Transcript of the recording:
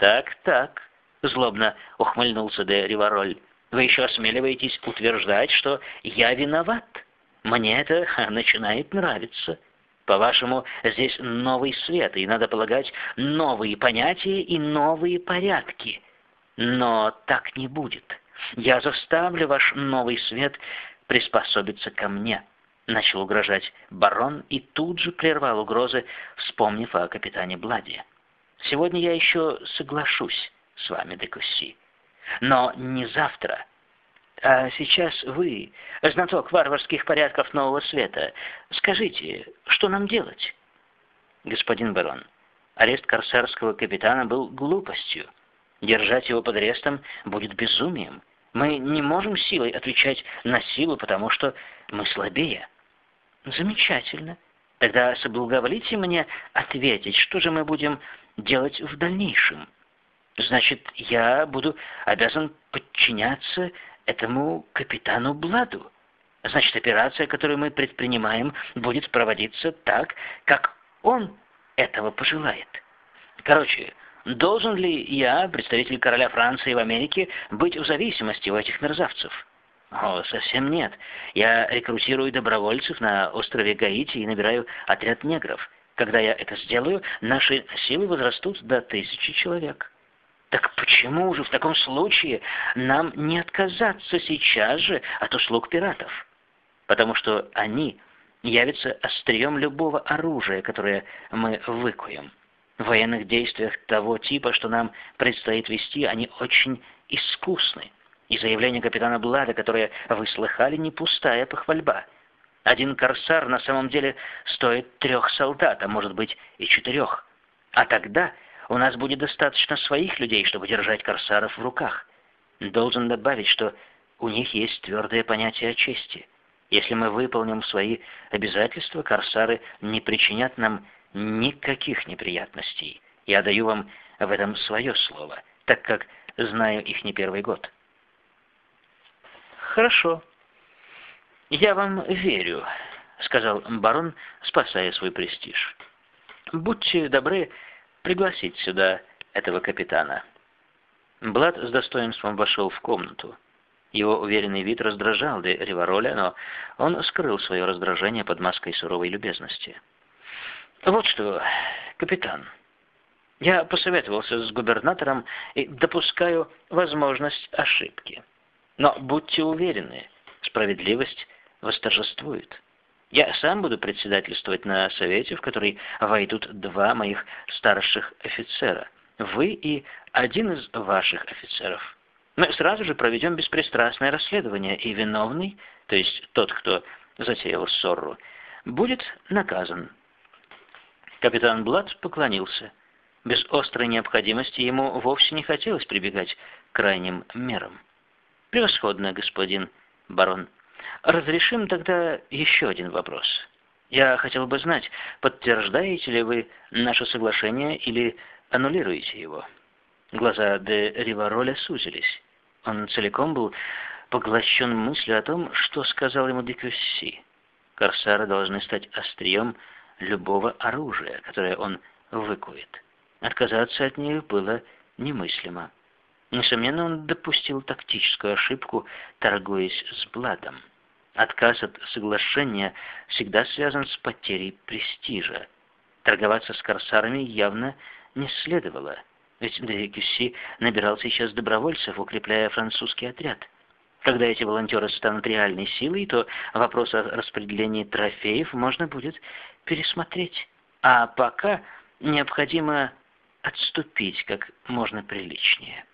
«Так, так», — злобно ухмыльнулся де Ривароль. «Вы еще осмеливаетесь утверждать, что я виноват? Мне это начинает нравиться». По-вашему, здесь новый свет, и, надо полагать, новые понятия и новые порядки. Но так не будет. Я заставлю ваш новый свет приспособиться ко мне. Начал угрожать барон и тут же прервал угрозы, вспомнив о капитане Бладе. Сегодня я еще соглашусь с вами, Декусси. Но не завтра. А сейчас вы, знаток варварских порядков Нового Света, скажите, что нам делать? Господин барон, арест корсарского капитана был глупостью. Держать его под арестом будет безумием. Мы не можем силой отвечать на силу, потому что мы слабее. Замечательно. Тогда соблаговолите мне ответить, что же мы будем делать в дальнейшем. Значит, я буду обязан подчиняться этому капитану Бладу. Значит, операция, которую мы предпринимаем, будет проводиться так, как он этого пожелает. Короче, должен ли я, представитель короля Франции в Америке, быть в зависимости у этих мерзавцев? О, совсем нет. Я рекрутирую добровольцев на острове Гаити и набираю отряд негров. Когда я это сделаю, наши силы возрастут до тысячи человек. Так почему же в таком случае нам не отказаться сейчас же от услуг пиратов? Потому что они явятся острием любого оружия, которое мы выкуем. В военных действиях того типа, что нам предстоит вести, они очень искусны. И заявление капитана Блада, которое вы слыхали, не пустая похвальба. Один корсар на самом деле стоит трех солдат, а может быть и четырех. А тогда у нас будет достаточно своих людей, чтобы держать корсаров в руках. Должен добавить, что у них есть твердое понятие о чести. Если мы выполним свои обязательства, корсары не причинят нам никаких неприятностей. Я даю вам в этом свое слово, так как знаю их не первый год. Хорошо. Я вам верю, сказал барон, спасая свой престиж. Будьте добры пригласить сюда этого капитана». Блад с достоинством вошел в комнату. Его уверенный вид раздражал де Ривароля, но он скрыл свое раздражение под маской суровой любезности. «Вот что, капитан, я посоветовался с губернатором и допускаю возможность ошибки. Но будьте уверены, справедливость восторжествует». Я сам буду председательствовать на совете, в который войдут два моих старших офицера, вы и один из ваших офицеров. Мы сразу же проведем беспристрастное расследование, и виновный, то есть тот, кто затеял ссору, будет наказан. Капитан Блад поклонился. Без острой необходимости ему вовсе не хотелось прибегать к крайним мерам. «Превосходно, господин барон», Разрешим тогда еще один вопрос. Я хотел бы знать, подтверждаете ли вы наше соглашение или аннулируете его? Глаза де Ривароля сузились. Он целиком был поглощен мыслью о том, что сказал ему Декюсси. Корсары должны стать острием любого оружия, которое он выкует. Отказаться от них было немыслимо. Несомненно, он допустил тактическую ошибку, торгуясь с Бладом. Отказ от соглашения всегда связан с потерей престижа. Торговаться с корсарами явно не следовало, ведь Декюсси набирал сейчас добровольцев, укрепляя французский отряд. Когда эти волонтеры станут реальной силой, то вопрос о распределении трофеев можно будет пересмотреть. А пока необходимо отступить как можно приличнее.